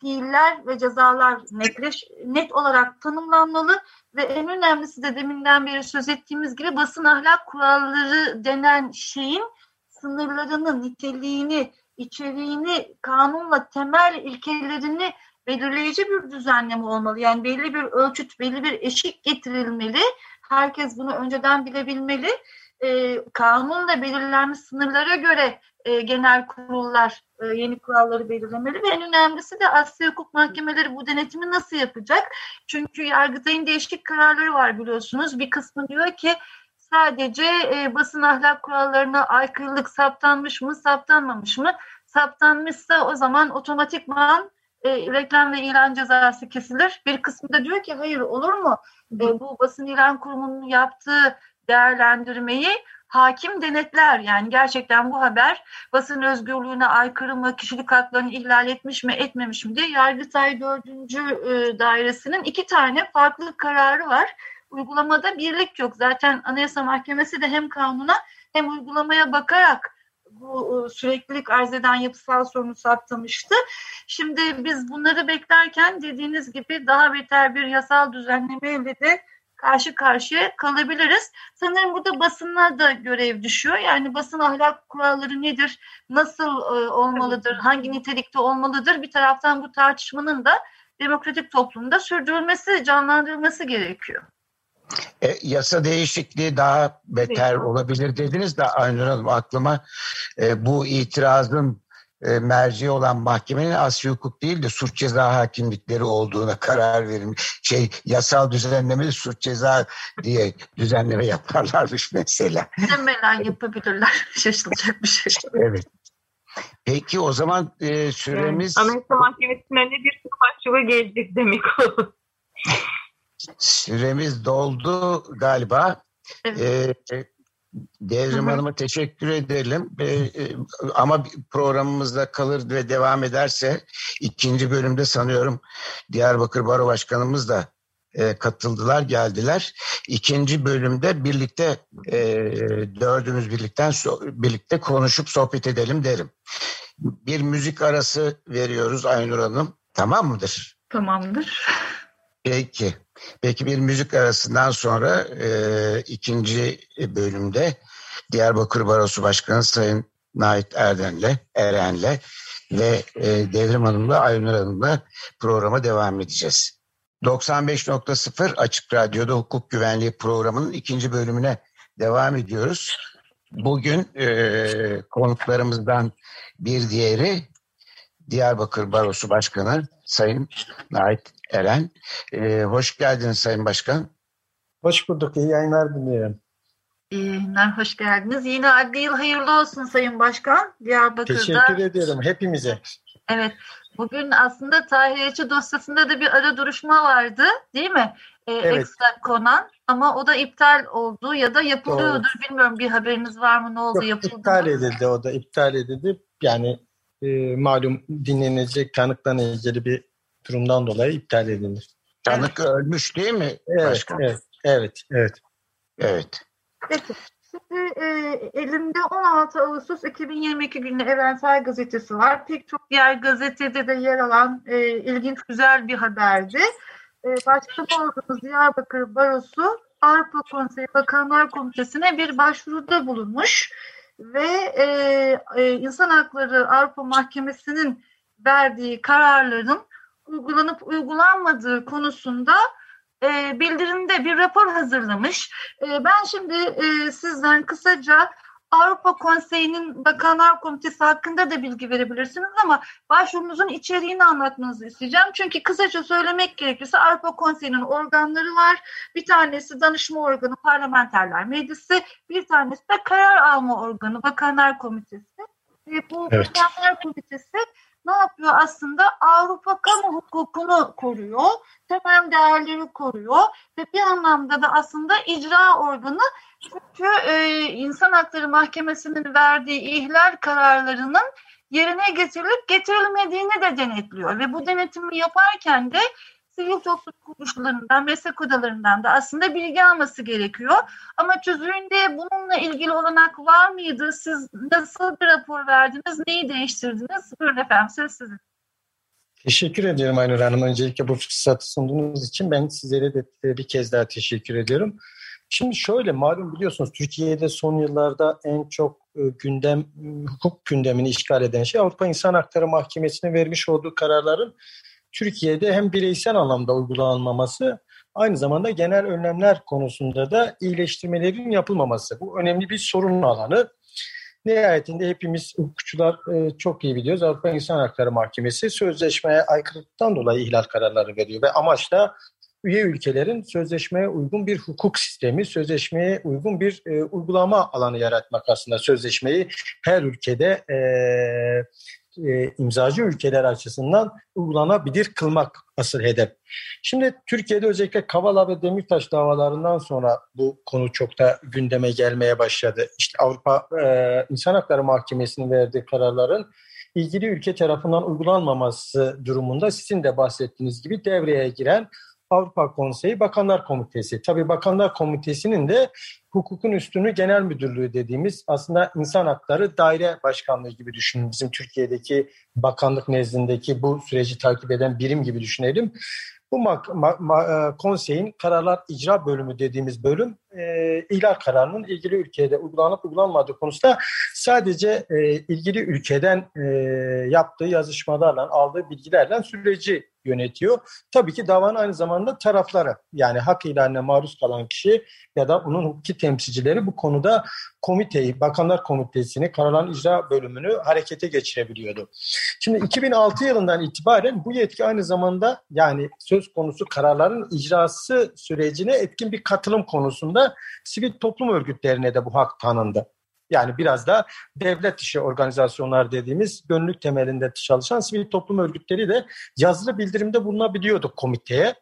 Fiiller ve cezalar netleş, net olarak tanımlanmalı ve en önemlisi de deminden beri söz ettiğimiz gibi basın ahlak kuralları denen şeyin sınırlarını, niteliğini, içeriğini, kanunla temel ilkelerini belirleyici bir düzenleme olmalı. Yani belli bir ölçüt, belli bir eşik getirilmeli. Herkes bunu önceden bilebilmeli. E, kanunla belirlenmiş sınırlara göre e, genel kurullar e, yeni kuralları belirlemeli ve en önemlisi de Asya Hukuk Mahkemeleri bu denetimi nasıl yapacak? Çünkü Yargıtay'ın değişik kararları var biliyorsunuz. Bir kısmı diyor ki sadece e, basın ahlak kurallarına aykırılık saptanmış mı, saptanmamış mı? Saptanmışsa o zaman otomatikman e, reklam ve ilan cezası kesilir. Bir kısmı da diyor ki hayır olur mu? E, bu basın ilan kurumunun yaptığı değerlendirmeyi hakim denetler. Yani gerçekten bu haber basın özgürlüğüne aykırı mı, kişilik haklarını ihlal etmiş mi, etmemiş mi diye Yargıtay 4. E, dairesinin iki tane farklı kararı var. Uygulamada birlik yok. Zaten Anayasa Mahkemesi de hem kanuna hem uygulamaya bakarak bu e, süreklilik arz eden yapısal sorunu saptamıştı. Şimdi biz bunları beklerken dediğiniz gibi daha beter bir yasal düzenlemeyle de karşı karşıya kalabiliriz. Sanırım burada basına da görev düşüyor. Yani basın ahlak kuralları nedir, nasıl e, olmalıdır, hangi nitelikte olmalıdır? Bir taraftan bu tartışmanın da demokratik toplumda sürdürülmesi, canlandırılması gerekiyor. E, yasa değişikliği daha beter evet. olabilir dediniz de Aynur Hanım aklıma e, bu itirazın e, merci olan mahkemenin asli hukuk değil de suç ceza hakimlikleri olduğuna karar verilmiş. Şey yasal düzenlemeli suç ceza diye düzenleme yaparlarmış mesela. Muhtemelen yapabilirler. Şaşılacak bir şey. Evet. Peki o zaman e, süremiz... Evet, Anayasa Mahkemesi'nin önüne bir sık başvuru gelecek demek o. Süremiz doldu galiba. Evet. Ee, Devrim Hanım'a teşekkür edelim. Ee, ama programımızda kalır ve devam ederse ikinci bölümde sanıyorum Diyarbakır Baro Başkanımız da e, katıldılar, geldiler. İkinci bölümde birlikte e, dördümüz birlikten birlikte konuşup sohbet edelim derim. Bir müzik arası veriyoruz Aynur Hanım. Tamam mıdır? Tamamdır. Peki. Peki bir müzik arasından sonra e, ikinci bölümde Diyarbakır Barosu Başkanı Sayın Nait Erden'le, Eren'le ve e, Devrim Hanım'la, Aynur Hanım'la programa devam edeceğiz. 95.0 Açık Radyo'da hukuk güvenliği programının ikinci bölümüne devam ediyoruz. Bugün e, konuklarımızdan bir diğeri Diyarbakır Barosu Başkanı Sayın Nait Eren. E, hoş geldiniz Sayın Başkan. Hoş bulduk. İyi yayınlar diliyorum. İyi yayınlar. Hoş geldiniz. Yine adli yıl hayırlı olsun Sayın Başkan. Diyarbakır'da. Teşekkür ediyorum hepimize. Evet. Bugün aslında Tahiriyeci dosyasında da bir ara duruşma vardı değil mi? Ee, evet. Ekstra konan ama o da iptal oldu ya da yapılıyordur. Doğru. Bilmiyorum bir haberiniz var mı? Ne oldu? Yok, yapıldı iptal mı? edildi o da. iptal edildi. Yani e, malum dinlenecek tanıkla ilgili bir durumdan dolayı iptal edildi. Tanık evet. ölmüş değil mi? Evet, başkan? evet, evet, evet. Evet. Peki. Şimdi e, elimde 16 Ağustos 2022 günü Evrensel Gazetesi var. Pek çok diğer gazetede de yer alan e, ilginç güzel bir haberdi. E, başlama organı Diyarbakır Barosu Avrupa Konseyi Bakanlar Komitesi'ne bir başvuruda bulunmuş ve e, e, İnsan Hakları Avrupa Mahkemesi'nin verdiği kararların uygulanıp uygulanmadığı konusunda e, bildirimde bir rapor hazırlamış. E, ben şimdi e, sizden kısaca Avrupa Konseyi'nin Bakanlar Komitesi hakkında da bilgi verebilirsiniz ama başvurunuzun içeriğini anlatmanızı isteyeceğim. Çünkü kısaca söylemek gerekirse Avrupa Konseyi'nin organları var. Bir tanesi danışma organı Parlamenterler Meclisi, bir tanesi de karar alma organı Bakanlar Komitesi. E, bu evet. Bakanlar Komitesi ne yapıyor aslında? Avrupa kamu hukukunu koruyor, temel değerleri koruyor ve bir anlamda da aslında icra organı çünkü e, İnsan Hakları Mahkemesi'nin verdiği ihlal kararlarının yerine getirilip getirilmediğini de denetliyor ve bu denetimi yaparken de sivil toplum kuruluşlarından, meslek odalarından da aslında bilgi alması gerekiyor. Ama çözümünde bununla ilgili olanak var mıydı? Siz nasıl bir rapor verdiniz? Neyi değiştirdiniz? Buyurun efendim söz sizin. Teşekkür ediyorum Aynur Hanım. Öncelikle bu fırsatı sunduğunuz için ben sizlere de bir kez daha teşekkür ediyorum. Şimdi şöyle malum biliyorsunuz Türkiye'de son yıllarda en çok e, gündem hukuk gündemini işgal eden şey Avrupa İnsan Hakları Mahkemesi'ne vermiş olduğu kararların Türkiye'de hem bireysel anlamda uygulanmaması aynı zamanda genel önlemler konusunda da iyileştirmelerin yapılmaması. Bu önemli bir sorun alanı. Nihayetinde hepimiz hukukçular e, çok iyi biliyoruz. Avrupa İnsan Hakları Mahkemesi sözleşmeye aykırılıktan dolayı ihlal kararları veriyor ve amaç da üye ülkelerin sözleşmeye uygun bir hukuk sistemi, sözleşmeye uygun bir e, uygulama alanı yaratmak aslında sözleşmeyi her ülkede e, e, imzacı ülkeler açısından uygulanabilir kılmak asıl hedef. Şimdi Türkiye'de özellikle Kavala ve Demirtaş davalarından sonra bu konu çok da gündeme gelmeye başladı. İşte Avrupa e, İnsan Hakları Mahkemesi'nin verdiği kararların ilgili ülke tarafından uygulanmaması durumunda sizin de bahsettiğiniz gibi devreye giren Avrupa Konseyi Bakanlar Komitesi. Tabii Bakanlar Komitesi'nin de hukukun üstünü genel müdürlüğü dediğimiz aslında insan hakları daire başkanlığı gibi düşünün. Bizim Türkiye'deki bakanlık nezdindeki bu süreci takip eden birim gibi düşünelim. Bu e, konseyin kararlar icra bölümü dediğimiz bölüm e, ihlal kararının ilgili ülkede uygulanıp uygulanmadığı konusunda sadece e, ilgili ülkeden e, yaptığı yazışmalarla, aldığı bilgilerle süreci yönetiyor. Tabii ki davanın aynı zamanda tarafları yani hak ihlaline maruz kalan kişi ya da onun hukuki temsilcileri bu konuda komiteyi, Bakanlar Komitesi'ni, kararların icra bölümünü harekete geçirebiliyordu. Şimdi 2006 yılından itibaren bu yetki aynı zamanda yani söz konusu kararların icrası sürecine etkin bir katılım konusunda sivil toplum örgütlerine de bu hak tanındı. Yani biraz da devlet işi organizasyonlar dediğimiz gönüllülük temelinde çalışan sivil toplum örgütleri de yazılı bildirimde bulunabiliyordu komiteye.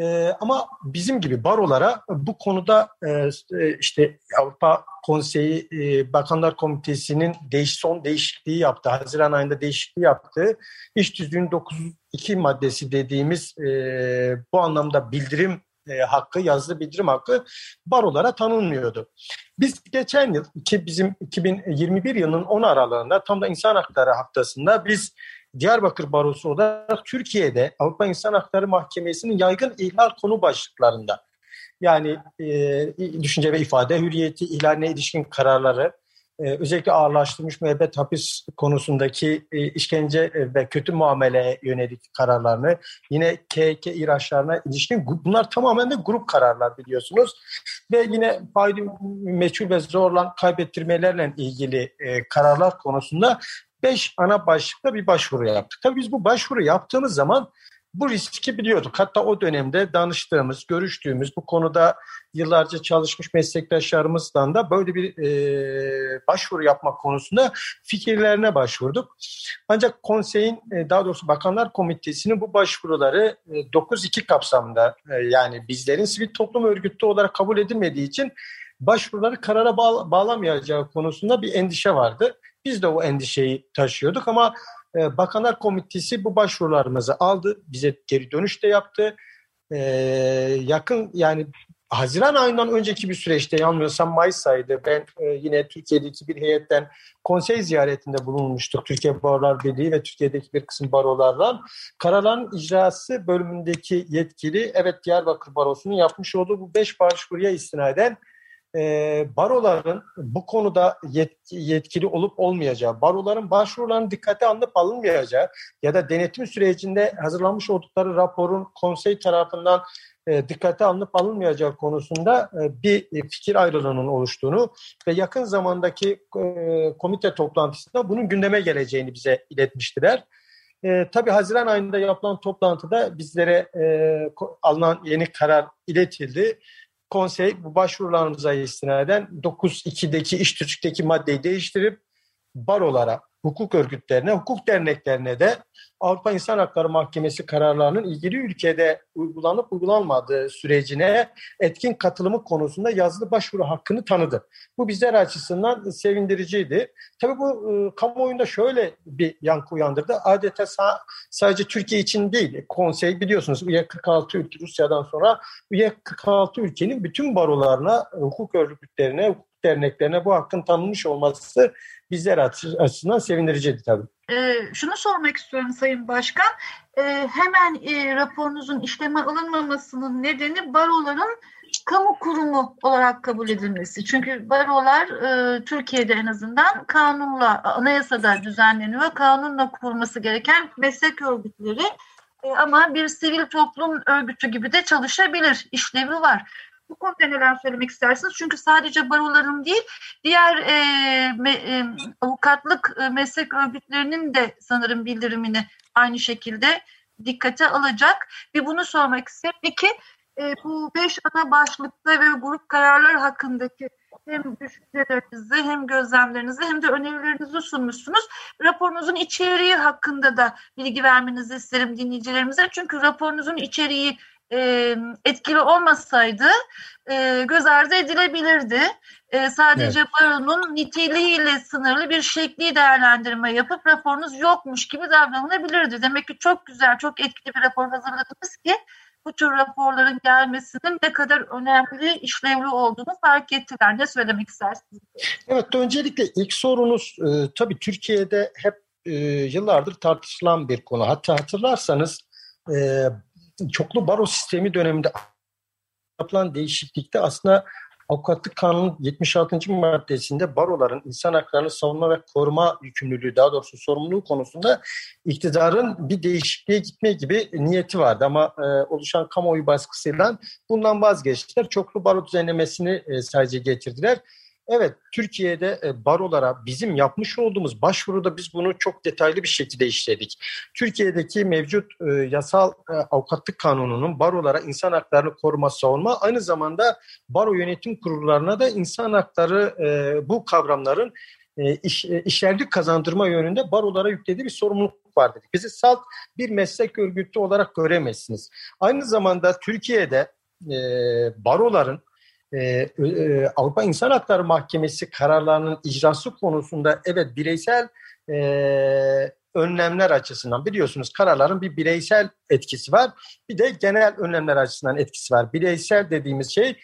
Ee, ama bizim gibi barolara bu konuda e, işte Avrupa Konseyi e, Bakanlar Komitesi'nin değiş, son değişikliği yaptı. Haziran ayında değişikliği yaptı. İş tüzüğünün 9.2 maddesi dediğimiz e, bu anlamda bildirim e, hakkı, yazılı bildirim hakkı barolara tanınmıyordu. Biz geçen yıl, ki bizim 2021 yılının 10 aralığında tam da insan hakları haftasında biz Diyarbakır Barosu olarak Türkiye'de Avrupa İnsan Hakları Mahkemesi'nin yaygın ihlal konu başlıklarında yani e, düşünce ve ifade hürriyeti ihlaline ilişkin kararları, e, özellikle ağırlaştırılmış müebbet hapis konusundaki e, işkence ve kötü muameleye yönelik kararlarını, yine KK ihraçlarına ilişkin bunlar tamamen de grup kararlar biliyorsunuz. ve yine faili meçhul ve zorlan kaybettirmelerle ilgili e, kararlar konusunda beş ana başlıkta bir başvuru yaptık. Tabii biz bu başvuru yaptığımız zaman bu riski biliyorduk. Hatta o dönemde danıştığımız, görüştüğümüz, bu konuda yıllarca çalışmış meslektaşlarımızdan da böyle bir e, başvuru yapmak konusunda fikirlerine başvurduk. Ancak konseyin, e, daha doğrusu Bakanlar Komitesi'nin bu başvuruları e, 9-2 kapsamında e, yani bizlerin sivil toplum örgütü olarak kabul edilmediği için başvuruları karara bağ, bağlamayacağı konusunda bir endişe vardı. Biz de o endişeyi taşıyorduk ama e, Bakanlar Komitesi bu başvurularımızı aldı. Bize geri dönüş de yaptı. E, yakın yani Haziran ayından önceki bir süreçte yanılmıyorsam Mayıs ayıydı. Ben e, yine Türkiye'deki bir heyetten konsey ziyaretinde bulunmuştuk. Türkiye Barolar Birliği ve Türkiye'deki bir kısım barolarla. Kararların icrası bölümündeki yetkili evet Diyarbakır Barosu'nun yapmış olduğu bu beş başvuruya istinaden e, baroların bu konuda yetki, yetkili olup olmayacağı, baroların başvurularının dikkate alınıp alınmayacağı ya da denetim sürecinde hazırlanmış oldukları raporun konsey tarafından e, dikkate alınıp alınmayacağı konusunda e, bir fikir ayrılığının oluştuğunu ve yakın zamandaki e, komite toplantısında bunun gündeme geleceğini bize iletmiştiler. E, tabii Haziran ayında yapılan toplantıda bizlere e, alınan yeni karar iletildi konsey bu başvurularımıza istinaden 9.2'deki iş tüzükteki maddeyi değiştirip barolara, hukuk örgütlerine, hukuk derneklerine de Avrupa İnsan Hakları Mahkemesi kararlarının ilgili ülkede uygulanıp uygulanmadığı sürecine etkin katılımı konusunda yazılı başvuru hakkını tanıdı. Bu bizler açısından sevindiriciydi. Tabii bu e, kamuoyunda şöyle bir yankı uyandırdı. Adeta sa- sadece Türkiye için değil, konsey biliyorsunuz üye 46 ülke Rusya'dan sonra üye 46 ülkenin bütün barolarına, hukuk örgütlerine, hukuk derneklerine bu hakkın tanınmış olması bizler açısından sevindiriciydi tabii. E, şunu sormak istiyorum Sayın Başkan. E, hemen e, raporunuzun işleme alınmamasının nedeni baroların kamu kurumu olarak kabul edilmesi. Çünkü barolar e, Türkiye'de en azından kanunla, anayasada düzenleniyor. Kanunla kurulması gereken meslek örgütleri e, ama bir sivil toplum örgütü gibi de çalışabilir. işlevi var. Bu konuda neler söylemek istersiniz? Çünkü sadece baroların değil, diğer e, me, e, avukatlık e, meslek örgütlerinin de sanırım bildirimini aynı şekilde dikkate alacak. Bir bunu sormak isterim. İki, e, bu beş ana başlıkta ve grup kararlar hakkındaki hem düşüncelerinizi hem gözlemlerinizi hem de önerilerinizi sunmuşsunuz. Raporunuzun içeriği hakkında da bilgi vermenizi isterim dinleyicilerimize. Çünkü raporunuzun içeriği e, etkili olmasaydı e, göz ardı edilebilirdi. E, sadece evet. baronun niteliğiyle sınırlı bir şekli değerlendirme yapıp raporunuz yokmuş gibi davranılabilirdi. Demek ki çok güzel, çok etkili bir rapor hazırladınız ki bu tür raporların gelmesinin ne kadar önemli, işlevli olduğunu fark ettiler. Ne söylemek istersiniz? Evet, öncelikle ilk sorunuz e, tabii Türkiye'de hep e, yıllardır tartışılan bir konu. Hatta hatırlarsanız e, çoklu baro sistemi döneminde yapılan değişiklikte aslında Avukatlık Kanunu 76. maddesinde baroların insan haklarını savunma ve koruma yükümlülüğü daha doğrusu sorumluluğu konusunda iktidarın bir değişikliğe gitme gibi niyeti vardı ama e, oluşan kamuoyu baskısıyla bundan vazgeçtiler. Çoklu baro düzenlemesini e, sadece getirdiler. Evet, Türkiye'de e, barolara bizim yapmış olduğumuz başvuruda biz bunu çok detaylı bir şekilde işledik. Türkiye'deki mevcut e, yasal e, avukatlık kanununun barolara insan haklarını koruma, savunma, aynı zamanda baro yönetim kurullarına da insan hakları bu kavramların iş, işlerlik kazandırma yönünde barolara yüklediği bir sorumluluk var dedik. Bizi salt bir meslek örgütü olarak göremezsiniz. Aynı zamanda Türkiye'de baroların ee, e, Avrupa İnsan Hakları Mahkemesi kararlarının icrası konusunda evet bireysel e, önlemler açısından biliyorsunuz kararların bir bireysel etkisi var. Bir de genel önlemler açısından etkisi var. Bireysel dediğimiz şey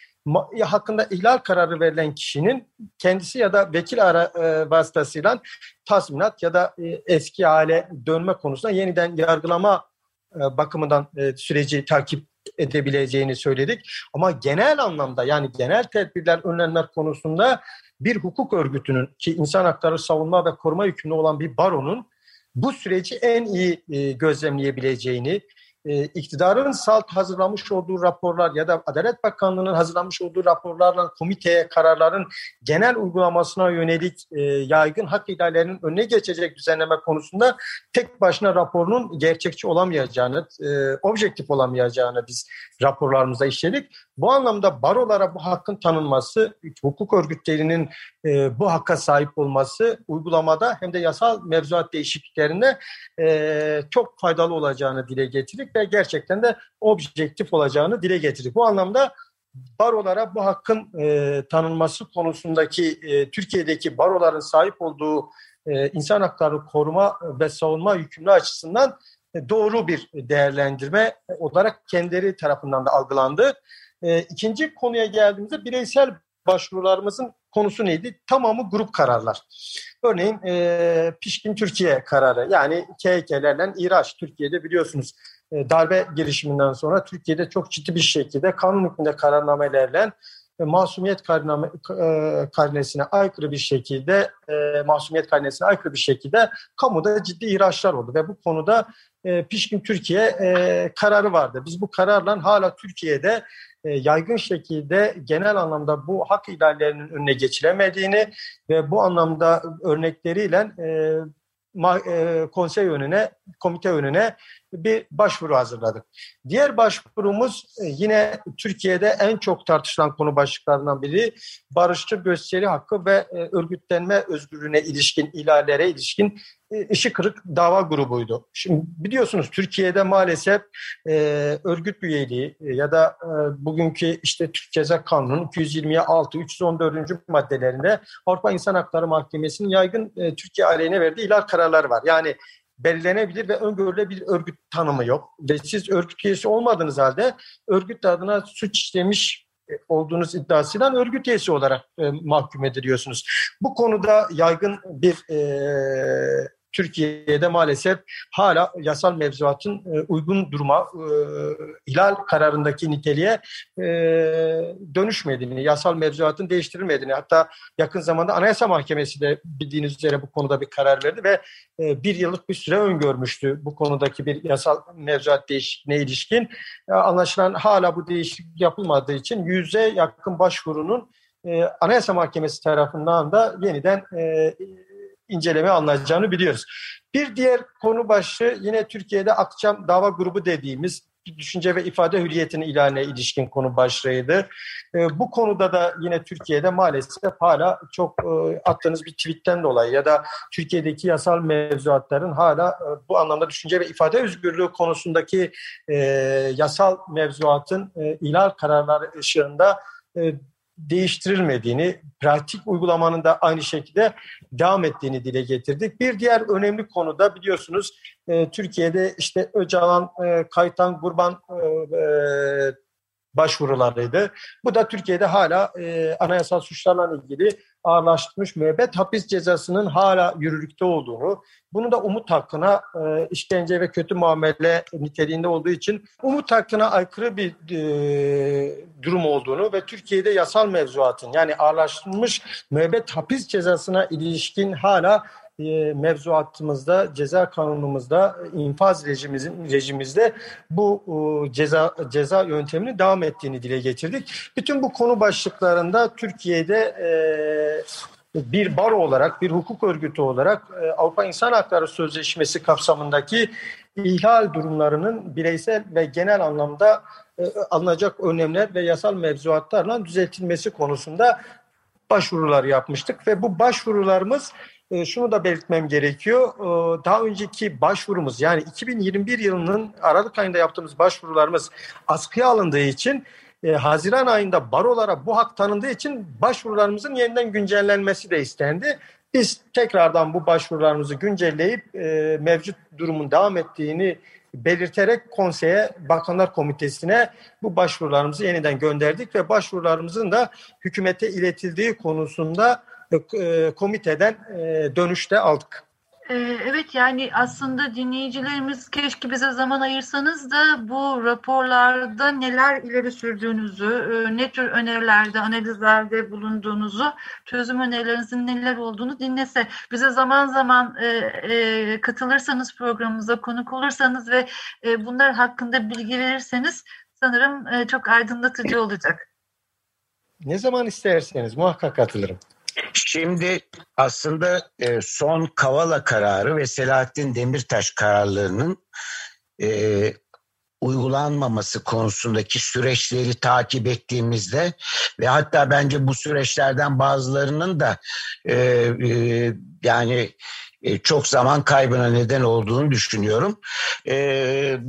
hakkında ihlal kararı verilen kişinin kendisi ya da vekil ara e, vasıtasıyla tazminat ya da e, eski hale dönme konusunda yeniden yargılama e, bakımından süreci takip edebileceğini söyledik. Ama genel anlamda yani genel tedbirler, önlemler konusunda bir hukuk örgütünün ki insan hakları savunma ve koruma yükümlü olan bir baronun bu süreci en iyi e, gözlemleyebileceğini, e, iktidarın salt hazırlamış olduğu raporlar ya da Adalet Bakanlığı'nın hazırlamış olduğu raporlarla komiteye kararların genel uygulamasına yönelik e, yaygın hak ihlallerinin önüne geçecek düzenleme konusunda tek başına raporunun gerçekçi olamayacağını, e, objektif olamayacağını biz raporlarımızda işledik. Bu anlamda barolara bu hakkın tanınması, hukuk örgütlerinin e, bu hakka sahip olması uygulamada hem de yasal mevzuat değişikliklerinde e, çok faydalı olacağını dile getirdik ve gerçekten de objektif olacağını dile getirdik. Bu anlamda barolara bu hakkın e, tanınması konusundaki e, Türkiye'deki baroların sahip olduğu e, insan hakları koruma ve savunma yükümlü açısından e, doğru bir değerlendirme olarak kendileri tarafından da algılandı. E, ikinci konuya geldiğimizde bireysel başvurularımızın konusu neydi? Tamamı grup kararlar. Örneğin e, Pişkin Türkiye kararı yani KHK'lerle İraç Türkiye'de biliyorsunuz darbe girişiminden sonra Türkiye'de çok ciddi bir şekilde kanun hükmünde kararnamelerle e, masumiyet karname, e, karnesine aykırı bir şekilde e, masumiyet karnesine aykırı bir şekilde kamuda ciddi ihraçlar oldu ve bu konuda e, Pişkin Türkiye e, kararı vardı. Biz bu kararla hala Türkiye'de e, yaygın şekilde genel anlamda bu hak ihlallerinin önüne geçilemediğini ve bu anlamda örnekleriyle e, e, konsey önüne, komite önüne bir başvuru hazırladık. Diğer başvurumuz e, yine Türkiye'de en çok tartışılan konu başlıklarından biri barışçı gösteri hakkı ve e, örgütlenme özgürlüğüne ilişkin, ihlallere ilişkin işi kırık dava grubuydu. Şimdi biliyorsunuz Türkiye'de maalesef e, örgüt üyeliği ya da e, bugünkü işte Türk Ceza Kanunu 226 314. maddelerinde Avrupa İnsan Hakları Mahkemesi'nin yaygın e, Türkiye aleyhine verdiği ihlal kararları var. Yani belirlenebilir ve öngörülebilir örgüt tanımı yok. Ve siz örgüt üyesi olmadığınız halde örgüt adına suç işlemiş e, olduğunuz iddiasıyla örgüt üyesi olarak e, mahkum ediliyorsunuz. Bu konuda yaygın bir e, Türkiye'de maalesef hala yasal mevzuatın e, uygun duruma, e, hilal kararındaki niteliğe e, dönüşmediğini, yasal mevzuatın değiştirilmediğini, hatta yakın zamanda Anayasa Mahkemesi de bildiğiniz üzere bu konuda bir karar verdi ve bir yıllık bir süre öngörmüştü bu konudaki bir yasal mevzuat değişikliğine ilişkin. Anlaşılan hala bu değişiklik yapılmadığı için yüze yakın başvurunun Anayasa Mahkemesi tarafından da yeniden inceleme alınacağını biliyoruz. Bir diğer konu başlığı yine Türkiye'de Akçam Dava Grubu dediğimiz düşünce ve ifade hürriyetini ilanına ilişkin konu başlığıydı. E, bu konuda da yine Türkiye'de maalesef hala çok e, attığınız bir tweetten dolayı ya da Türkiye'deki yasal mevzuatların hala e, bu anlamda düşünce ve ifade özgürlüğü konusundaki e, yasal mevzuatın e, ihlal kararları ışığında e, değiştirilmediğini, pratik uygulamanın da aynı şekilde devam ettiğini dile getirdik. Bir diğer önemli konu da biliyorsunuz e, Türkiye'de işte Öcalan, e, Kaytan, Kurban e, e, başvurularıydı. Bu da Türkiye'de hala anayasal suçlarla ilgili ağırlaştırmış müebbet hapis cezasının hala yürürlükte olduğunu, bunu da umut hakkına e, işkence ve kötü muamele niteliğinde olduğu için umut hakkına aykırı bir e, durum olduğunu ve Türkiye'de yasal mevzuatın yani ağırlaştırılmış müebbet hapis cezasına ilişkin hala mevzuatımızda, ceza kanunumuzda, infaz rejimimizin rejimimizde bu e, ceza ceza yöntemini devam ettiğini dile getirdik. Bütün bu konu başlıklarında Türkiye'de e, bir baro olarak, bir hukuk örgütü olarak e, Avrupa İnsan Hakları Sözleşmesi kapsamındaki ihlal durumlarının bireysel ve genel anlamda e, alınacak önlemler ve yasal mevzuatlarla düzeltilmesi konusunda başvurular yapmıştık ve bu başvurularımız e, şunu da belirtmem gerekiyor. E, daha önceki başvurumuz yani 2021 yılının Aralık ayında yaptığımız başvurularımız askıya alındığı için e, Haziran ayında barolara bu hak tanındığı için başvurularımızın yeniden güncellenmesi de istendi. Biz tekrardan bu başvurularımızı güncelleyip e, mevcut durumun devam ettiğini belirterek konseye, Bakanlar Komitesi'ne bu başvurularımızı yeniden gönderdik ve başvurularımızın da hükümete iletildiği konusunda komiteden e, dönüşte aldık. Ee, evet yani aslında dinleyicilerimiz keşke bize zaman ayırsanız da bu raporlarda neler ileri sürdüğünüzü, e, ne tür önerilerde, analizlerde bulunduğunuzu, çözüm önerilerinizin neler olduğunu dinlese. Bize zaman zaman e, e, katılırsanız programımıza konuk olursanız ve bunlar hakkında bilgi verirseniz sanırım çok aydınlatıcı olacak. Ne zaman isterseniz muhakkak katılırım. Şimdi aslında e, son Kavala kararı ve Selahattin Demirtaş kararlarının e, uygulanmaması konusundaki süreçleri takip ettiğimizde ve hatta bence bu süreçlerden bazılarının da e, yani çok zaman kaybına neden olduğunu düşünüyorum.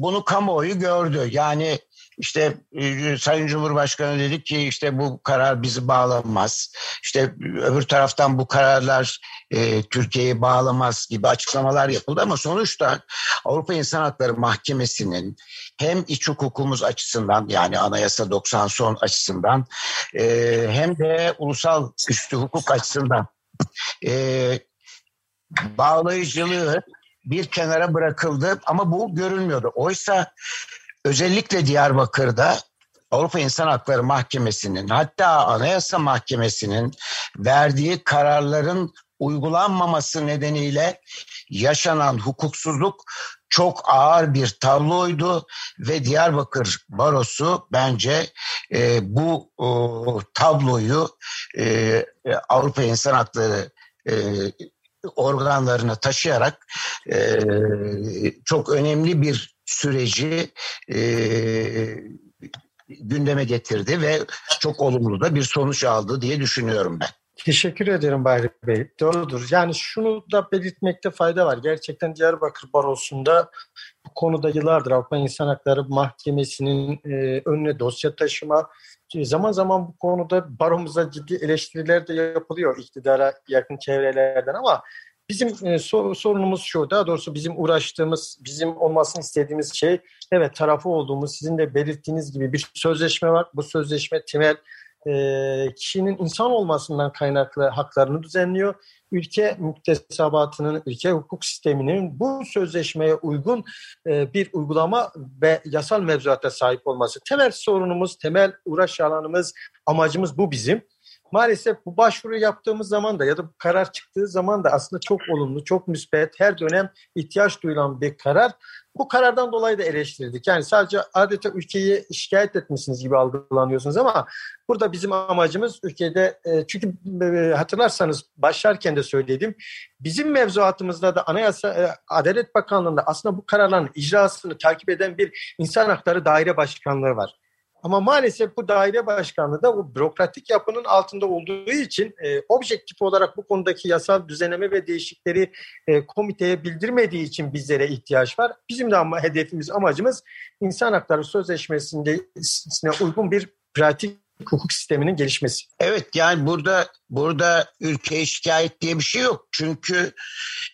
Bunu kamuoyu gördü. Yani işte e, Sayın Cumhurbaşkanı dedi ki işte bu karar bizi bağlamaz. İşte öbür taraftan bu kararlar e, Türkiye'yi bağlamaz gibi açıklamalar yapıldı ama sonuçta Avrupa İnsan Hakları Mahkemesi'nin hem iç hukukumuz açısından yani Anayasa 90 son açısından e, hem de ulusal üstü hukuk açısından e, bağlayıcılığı bir kenara bırakıldı ama bu görülmüyordu. Oysa özellikle Diyarbakır'da Avrupa İnsan Hakları Mahkemesi'nin hatta Anayasa Mahkemesi'nin verdiği kararların uygulanmaması nedeniyle yaşanan hukuksuzluk çok ağır bir tabloydu ve Diyarbakır Barosu bence e, bu e, tabloyu e, Avrupa İnsan Hakları e, organlarına taşıyarak e, çok önemli bir süreci e, gündeme getirdi ve çok olumlu da bir sonuç aldı diye düşünüyorum ben. Teşekkür ederim Bahri Bey. Doğrudur. Yani şunu da belirtmekte fayda var. Gerçekten Diyarbakır Barosu'nda bu konuda yıllardır Avrupa İnsan Hakları Mahkemesi'nin e, önüne dosya taşıma, zaman zaman bu konuda baromuza ciddi eleştiriler de yapılıyor iktidara yakın çevrelerden ama Bizim e, sorunumuz şu, daha doğrusu bizim uğraştığımız, bizim olmasını istediğimiz şey, evet tarafı olduğumuz, sizin de belirttiğiniz gibi bir sözleşme var. Bu sözleşme temel e, kişinin insan olmasından kaynaklı haklarını düzenliyor. Ülke müktesebatının, ülke hukuk sisteminin bu sözleşmeye uygun e, bir uygulama ve yasal mevzuata sahip olması. Temel sorunumuz, temel uğraş alanımız, amacımız bu bizim maalesef bu başvuru yaptığımız zaman da ya da bu karar çıktığı zaman da aslında çok olumlu, çok müspet, her dönem ihtiyaç duyulan bir karar. Bu karardan dolayı da eleştirdik. Yani sadece adeta ülkeyi şikayet etmişsiniz gibi algılanıyorsunuz ama burada bizim amacımız ülkede e, çünkü e, hatırlarsanız başlarken de söyledim. Bizim mevzuatımızda da Anayasa e, Adalet Bakanlığı'nda aslında bu kararların icrasını takip eden bir insan hakları daire başkanlığı var. Ama maalesef bu daire başkanlığı da bu bürokratik yapının altında olduğu için e, objektif olarak bu konudaki yasal düzenleme ve değişikleri e, komiteye bildirmediği için bizlere ihtiyaç var. Bizim de ama hedefimiz, amacımız insan hakları sözleşmesinde uygun bir pratik hukuk sisteminin gelişmesi. Evet yani burada burada ülkeye şikayet diye bir şey yok. Çünkü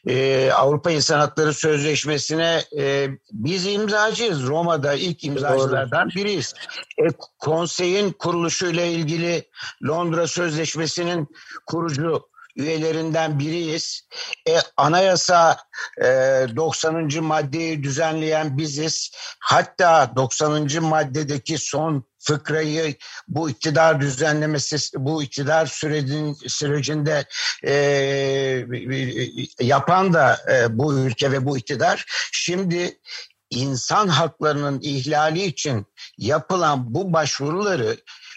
e, Avrupa İnsan Hakları Sözleşmesi'ne e, biz imzacıyız. Roma'da ilk imzacılardan biriyiz. E, konseyin kuruluşuyla ilgili Londra Sözleşmesi'nin kurucu üyelerinden biriyiz. E, anayasa e, 90. maddeyi düzenleyen biziz. Hatta 90. maddedeki son fıkrayı bu iktidar düzenlemesi, bu iktidar sürecin, sürecinde e, yapan da e, bu ülke ve bu iktidar. Şimdi insan haklarının ihlali için yapılan bu başvuruları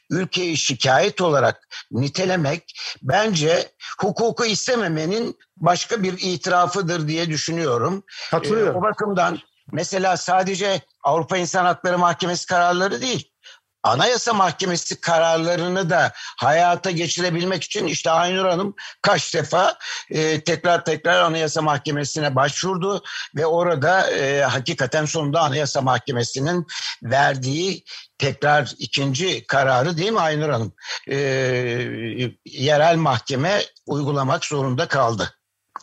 ülkeyi şikayet olarak nitelemek bence hukuku istememenin başka bir itirafıdır diye düşünüyorum. Katılıyorum. Ee, o bakımdan mesela sadece Avrupa İnsan Hakları Mahkemesi kararları değil, Anayasa Mahkemesi kararlarını da hayata geçirebilmek için işte Aynur Hanım kaç defa e, tekrar tekrar Anayasa Mahkemesi'ne başvurdu ve orada e, hakikaten sonunda Anayasa Mahkemesi'nin verdiği tekrar ikinci kararı değil mi Aynur Hanım? E, yerel mahkeme uygulamak zorunda kaldı.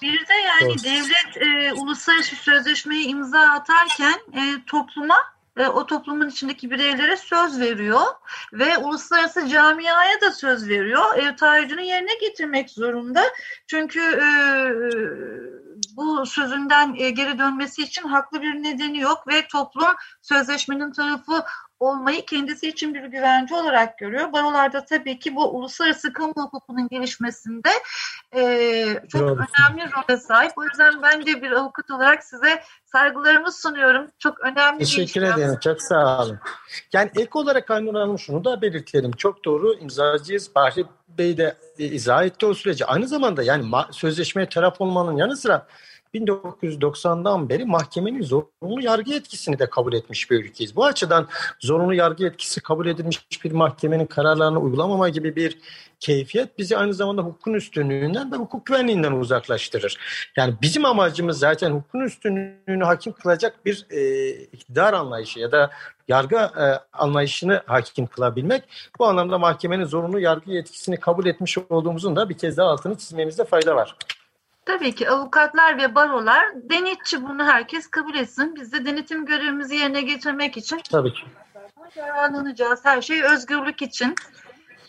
Bir de yani Doğru. devlet e, uluslararası sözleşmeyi imza atarken e, topluma e, o toplumun içindeki bireylere söz veriyor ve uluslararası camiaya da söz veriyor. Ev taahhüdünü yerine getirmek zorunda. Çünkü e, bu bu sözünden e, geri dönmesi için haklı bir nedeni yok ve toplum sözleşmenin tarafı olmayı kendisi için bir güvence olarak görüyor. Barolarda tabii ki bu uluslararası kamu hukukunun gelişmesinde e, çok Bravo. önemli role sahip. O yüzden ben de bir avukat olarak size saygılarımı sunuyorum. Çok önemli bir Teşekkür işlem. ederim. Çok sağ olun. Yani ek olarak Aynur Hanım şunu da belirtelim. Çok doğru imzacıyız. Bahri Bey de e, izah etti o süreci. Aynı zamanda yani sözleşmeye taraf olmanın yanı sıra 1990'dan beri mahkemenin zorunlu yargı etkisini de kabul etmiş bir ülkeyiz. Bu açıdan zorunlu yargı etkisi kabul edilmiş bir mahkemenin kararlarını uygulamama gibi bir keyfiyet bizi aynı zamanda hukukun üstünlüğünden ve hukuk güvenliğinden uzaklaştırır. Yani bizim amacımız zaten hukukun üstünlüğünü hakim kılacak bir e, iktidar anlayışı ya da yargı e, anlayışını hakim kılabilmek. Bu anlamda mahkemenin zorunlu yargı yetkisini kabul etmiş olduğumuzun da bir kez daha altını çizmemizde fayda var. Tabii ki avukatlar ve barolar denetçi bunu herkes kabul etsin. Biz de denetim görevimizi yerine getirmek için Tabii ki. yararlanacağız. Her şey özgürlük için.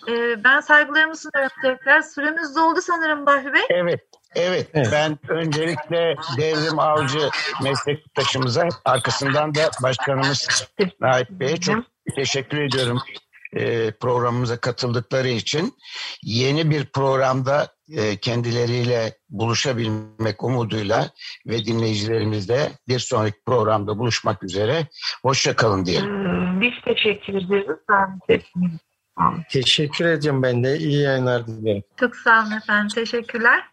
Ee, ben saygılarımı sunuyorum tekrar. Süremiz doldu sanırım Bahri Bey. Evet. Evet, Evet. ben öncelikle Devrim Avcı meslektaşımıza arkasından da başkanımız Naip Bey'e çok teşekkür ediyorum e, programımıza katıldıkları için. Yeni bir programda e, kendileriyle buluşabilmek umuduyla ve dinleyicilerimizle bir sonraki programda buluşmak üzere. Hoşça kalın diyelim. Ee, Biz teşekkür ederiz. Teşekkür ediyorum ben de. İyi yayınlar dilerim. Çok sağ olun efendim. Teşekkürler.